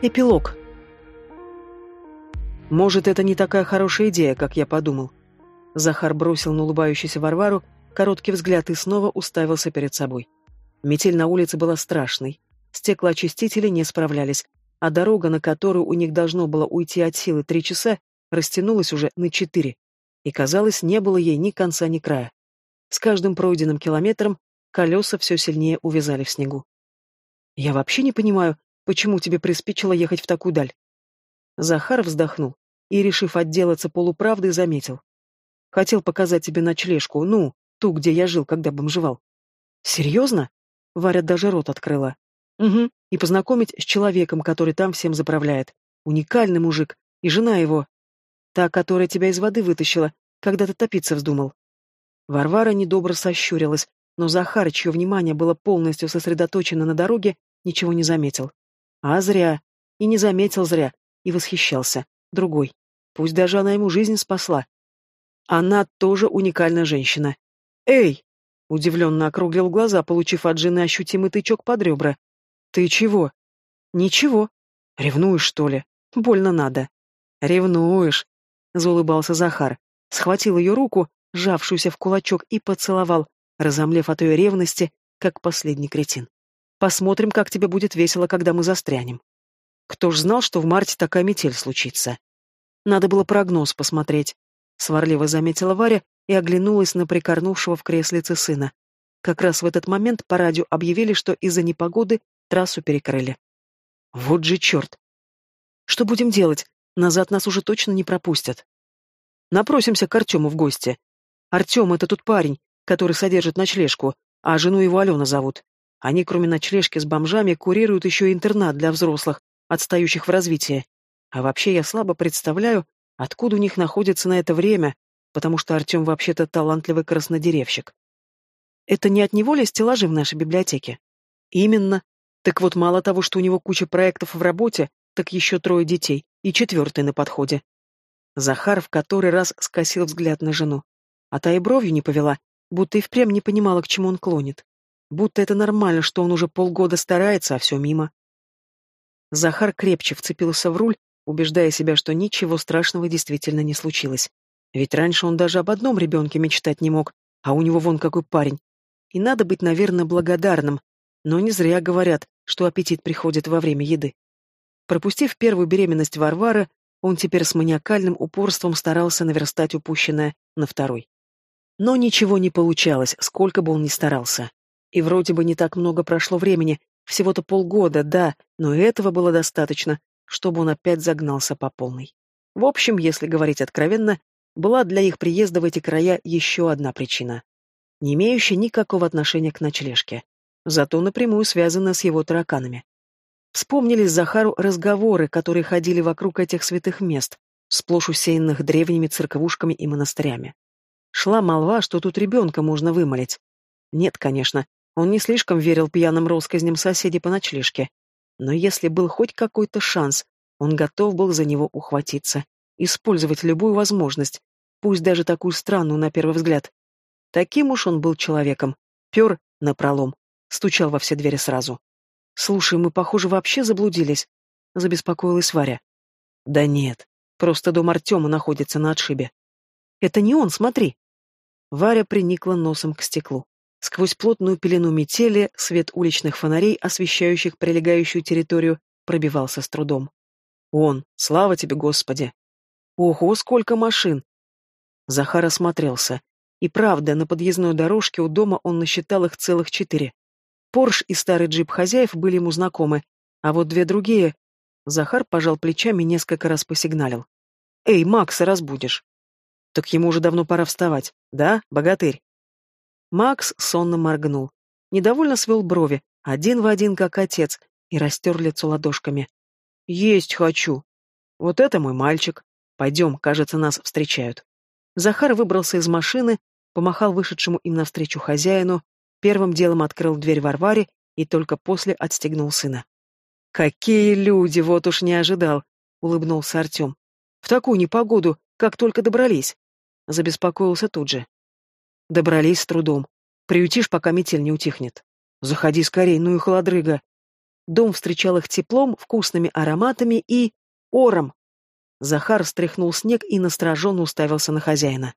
Эпилог. Может, это не такая хорошая идея, как я подумал. Захар бросил на улыбающуюся Варвару короткий взгляд и снова уставился перед собой. Метель на улице была страшной. Стеклоочистители не справлялись, а дорога, на которую у них должно было уйти от силы три часа, растянулась уже на четыре. И, казалось, не было ей ни конца, ни края. С каждым пройденным километром колеса все сильнее увязали в снегу. «Я вообще не понимаю, Почему тебе приспичило ехать в такую даль? Захар вздохнул и, решив отделаться полуправдой, заметил. Хотел показать тебе ночлежку, ну, ту, где я жил, когда бомжевал. Серьезно? Варя даже рот открыла. Угу, и познакомить с человеком, который там всем заправляет. Уникальный мужик, и жена его. Та, которая тебя из воды вытащила, когда ты топиться вздумал. Варвара недобро сощурилась, но Захар, чье внимание было полностью сосредоточено на дороге, ничего не заметил. А зря. И не заметил зря. И восхищался. Другой. Пусть даже она ему жизнь спасла. Она тоже уникальная женщина. «Эй!» — удивленно округлил глаза, получив от жены ощутимый тычок под ребра. «Ты чего?» «Ничего. Ревнуешь, что ли? Больно надо». «Ревнуешь!» — заулыбался Захар. Схватил ее руку, сжавшуюся в кулачок, и поцеловал, разомлев от ее ревности, как последний кретин. Посмотрим, как тебе будет весело, когда мы застрянем. Кто ж знал, что в марте такая метель случится? Надо было прогноз посмотреть. Сварливо заметила Варя и оглянулась на прикорнувшего в креслице сына. Как раз в этот момент по радио объявили, что из-за непогоды трассу перекрыли. Вот же черт! Что будем делать? Назад нас уже точно не пропустят. Напросимся к Артему в гости. Артем — это тот парень, который содержит ночлежку, а жену его Алена зовут. Они, кроме ночлежки с бомжами, курируют еще и интернат для взрослых, отстающих в развитии. А вообще я слабо представляю, откуда у них находится на это время, потому что Артем вообще-то талантливый краснодеревщик. Это не от него ли стеллажи в нашей библиотеке? Именно. Так вот, мало того, что у него куча проектов в работе, так еще трое детей, и четвертый на подходе. Захар в который раз скосил взгляд на жену. А та и бровью не повела, будто и впрямь не понимала, к чему он клонит. Будто это нормально, что он уже полгода старается, а все мимо. Захар крепче вцепился в руль, убеждая себя, что ничего страшного действительно не случилось. Ведь раньше он даже об одном ребенке мечтать не мог, а у него вон какой парень. И надо быть, наверное, благодарным, но не зря говорят, что аппетит приходит во время еды. Пропустив первую беременность Варвары, он теперь с маниакальным упорством старался наверстать упущенное на второй. Но ничего не получалось, сколько бы он ни старался. И вроде бы не так много прошло времени, всего-то полгода, да, но этого было достаточно, чтобы он опять загнался по полной. В общем, если говорить откровенно, была для их приезда в эти края еще одна причина, не имеющая никакого отношения к ночлежке, зато напрямую связанная с его тараканами. Вспомнились Захару разговоры, которые ходили вокруг этих святых мест, сплошь усеянных древними церковушками и монастырями. Шла молва, что тут ребенка можно вымолить. Нет, конечно, он не слишком верил пьяным россказням соседей по ночлежке. Но если был хоть какой-то шанс, он готов был за него ухватиться, использовать любую возможность, пусть даже такую странную на первый взгляд. Таким уж он был человеком. Пер напролом, стучал во все двери сразу. «Слушай, мы, похоже, вообще заблудились», — забеспокоилась Варя. «Да нет, просто дом Артема находится на отшибе». «Это не он, смотри». Варя приникла носом к стеклу. Сквозь плотную пелену метели свет уличных фонарей, освещающих прилегающую территорию, пробивался с трудом. «Он! Слава тебе, Господи!» «Ого, сколько машин!» Захар осмотрелся. И правда, на подъездной дорожке у дома он насчитал их целых четыре. Порш и старый джип хозяев были ему знакомы, а вот две другие... Захар пожал плечами и несколько раз посигналил. «Эй, Макса разбудишь!» «Так ему уже давно пора вставать, да, богатырь?» Макс сонно моргнул. Недовольно свел брови, один в один, как отец, и растер лицо ладошками. «Есть хочу!» «Вот это мой мальчик! Пойдем, кажется, нас встречают». Захар выбрался из машины, помахал вышедшему им навстречу хозяину, первым делом открыл дверь Варваре и только после отстегнул сына. «Какие люди, вот уж не ожидал!» — улыбнулся Артем. «В такую непогоду, как только добрались!» Забеспокоился тут же. Добрались с трудом. Приютишь, пока метель не утихнет. Заходи скорей, ну и холодрыга. Дом встречал их теплом, вкусными ароматами и... ором. Захар стряхнул снег и настороженно уставился на хозяина.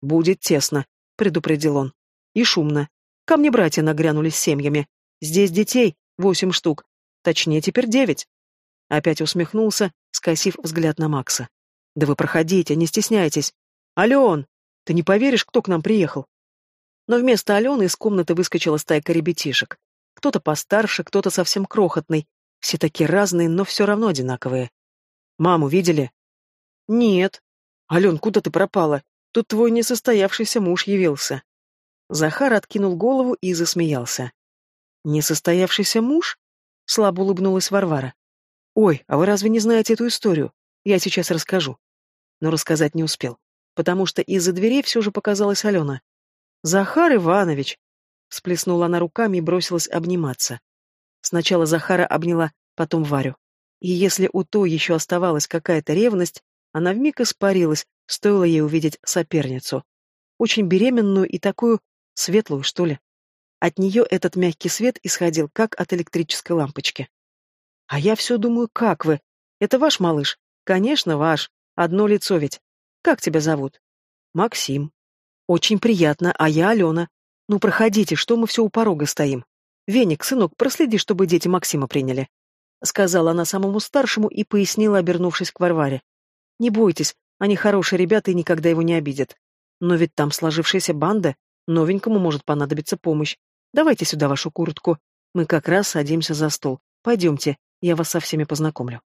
«Будет тесно», — предупредил он. «И шумно. Ко мне братья нагрянули с семьями. Здесь детей восемь штук. Точнее, теперь девять». Опять усмехнулся, скосив взгляд на Макса. «Да вы проходите, не стесняйтесь. Ален, ты не поверишь, кто к нам приехал?» Но вместо Алены из комнаты выскочила стайка ребятишек. Кто-то постарше, кто-то совсем крохотный. Все такие разные, но все равно одинаковые. «Маму видели?» «Нет». «Ален, куда ты пропала? Тут твой несостоявшийся муж явился». Захар откинул голову и засмеялся. «Несостоявшийся муж?» — слабо улыбнулась Варвара. «Ой, а вы разве не знаете эту историю? Я сейчас расскажу». Но рассказать не успел, потому что из-за дверей все же показалась Алена. «Захар Иванович!» — всплеснула она руками и бросилась обниматься. Сначала Захара обняла, потом Варю. И если у той еще оставалась какая-то ревность, она вмиг испарилась, стоило ей увидеть соперницу. Очень беременную и такую светлую, что ли. От нее этот мягкий свет исходил, как от электрической лампочки. А я все думаю, как вы? Это ваш малыш? Конечно, ваш. Одно лицо ведь. Как тебя зовут? Максим. Очень приятно, а я Алена. Ну, проходите, что мы все у порога стоим. Веник, сынок, проследи, чтобы дети Максима приняли. Сказала она самому старшему и пояснила, обернувшись к Варваре. Не бойтесь, они хорошие ребята и никогда его не обидят. Но ведь там сложившаяся банда, новенькому может понадобиться помощь. Давайте сюда вашу куртку. Мы как раз садимся за стол. Пойдемте, я вас со всеми познакомлю.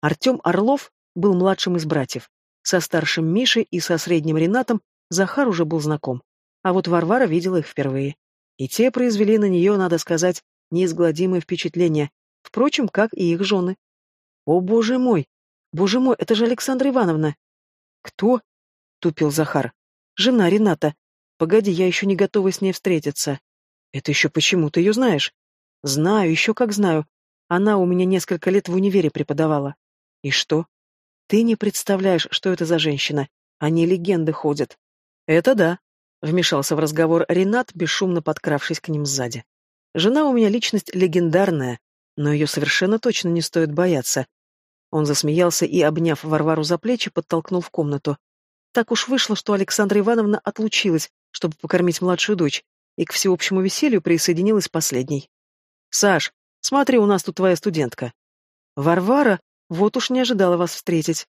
Артем Орлов был младшим из братьев. Со старшим Мишей и со средним Ренатом Захар уже был знаком. А вот Варвара видела их впервые. И те произвели на нее, надо сказать, неизгладимое впечатление, впрочем, как и их жены. «О, боже мой! Боже мой, это же Александра Ивановна!» «Кто?» — тупил Захар. «Жена Рената. Погоди, я еще не готова с ней встретиться». «Это еще почему ты ее знаешь?» «Знаю, еще как знаю. Она у меня несколько лет в универе преподавала». «И что?» «Ты не представляешь, что это за женщина. Они легенды ходят». «Это да», — вмешался в разговор Ренат, бесшумно подкравшись к ним сзади. «Жена у меня личность легендарная, но ее совершенно точно не стоит бояться». Он засмеялся и, обняв Варвару за плечи, подтолкнул в комнату. Так уж вышло, что Александра Ивановна отлучилась, чтобы покормить младшую дочь, и к всеобщему веселью присоединилась последней. «Саш, смотри, у нас тут твоя студентка». «Варвара, вот уж не ожидала вас встретить».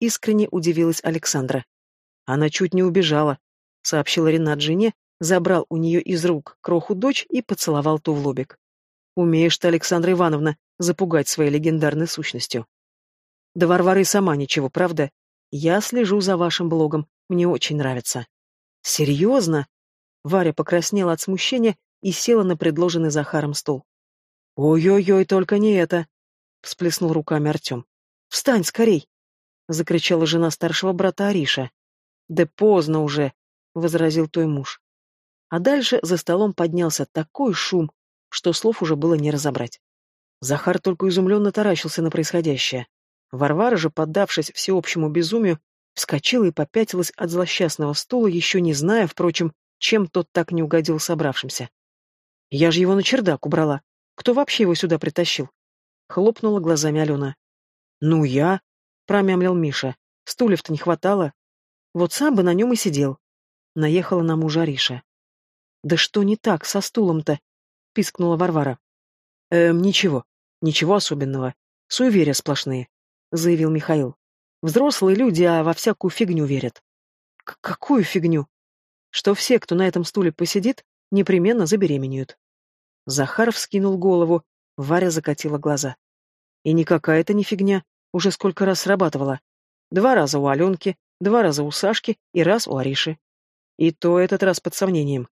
Искренне удивилась Александра. Она чуть не убежала, сообщил Ренат жене, забрал у нее из рук кроху дочь и поцеловал ту в лобик. Умеешь ты, Александра Ивановна, запугать своей легендарной сущностью. Да Варвара сама ничего, правда? Я слежу за вашим блогом, мне очень нравится. Серьезно? Варя покраснела от смущения и села на предложенный Захаром стол. Ой-ой-ой, только не это! Всплеснул руками Артем. Встань скорей! Закричала жена старшего брата Ариша. Да поздно уже, возразил той муж. А дальше за столом поднялся такой шум, что слов уже было не разобрать. Захар только изумленно таращился на происходящее. Варвара же, поддавшись всеобщему безумию, вскочила и попятилась от злосчастного стула, еще не зная, впрочем, чем тот так не угодил собравшимся. «Я же его на чердак убрала. Кто вообще его сюда притащил?» Хлопнула глазами Алена. «Ну, я», — промямлил Миша. «Стульев-то не хватало. Вот сам бы на нем и сидел. Наехала на мужа Риша. Да что не так со стулом-то? Пискнула Варвара. Эм, ничего. Ничего особенного. Суеверия сплошные, заявил Михаил. Взрослые люди, а во всякую фигню верят. К какую фигню? Что все, кто на этом стуле посидит, непременно забеременеют. Захаров скинул голову, Варя закатила глаза. И никакая это не фигня, уже сколько раз срабатывала. Два раза у Аленки, два раза у Сашки и раз у Ариши. И то этот раз под сомнением.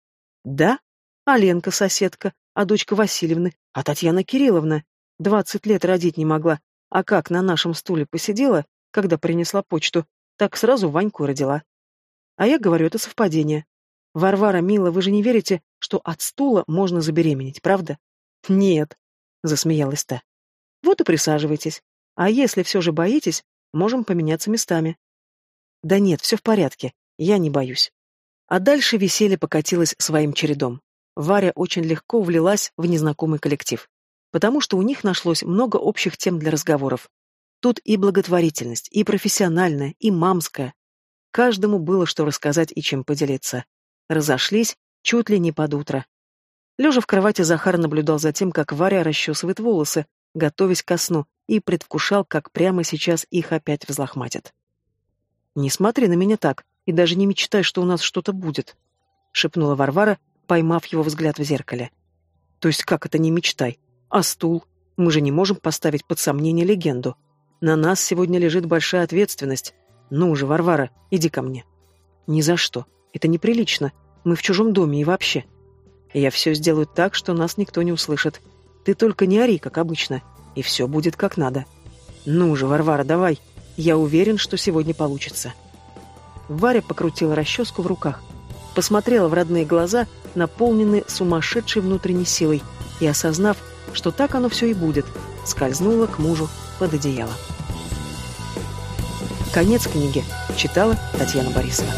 Да, Аленка соседка, а дочка Васильевны, а Татьяна Кирилловна. Двадцать лет родить не могла, а как на нашем стуле посидела, когда принесла почту, так сразу Ваньку родила. А я говорю, это совпадение. Варвара, мила, вы же не верите, что от стула можно забеременеть, правда? Нет, засмеялась та. Вот и присаживайтесь. А если все же боитесь, можем поменяться местами. Да нет, все в порядке, я не боюсь. А дальше веселье покатилось своим чередом. Варя очень легко влилась в незнакомый коллектив. потому что у них нашлось много общих тем для разговоров. Тут и благотворительность, и профессиональная, и мамская. Каждому было что рассказать и чем поделиться. Разошлись чуть ли не под утро. Лежа в кровати, Захар наблюдал за тем, как Варя расчесывает волосы, готовясь ко сну, и предвкушал, как прямо сейчас их опять взлохматят. «Не смотри на меня так, и даже не мечтай, что у нас что-то будет», — шепнула Варвара, поймав его взгляд в зеркале. «То есть как это не мечтай? А стул? Мы же не можем поставить под сомнение легенду. На нас сегодня лежит большая ответственность. Ну же, Варвара, иди ко мне». «Ни за что. Это неприлично. Мы в чужом доме и вообще. Я все сделаю так, что нас никто не услышит. Ты только не ори, как обычно, и все будет как надо. Ну же, Варвара, давай. Я уверен, что сегодня получится». Варя покрутила расческу в руках, посмотрела в родные глаза, наполненные сумасшедшей внутренней силой, и, осознав, что так оно все и будет, скользнула к мужу под одеяло. Конец книги. Читала Татьяна Борисова.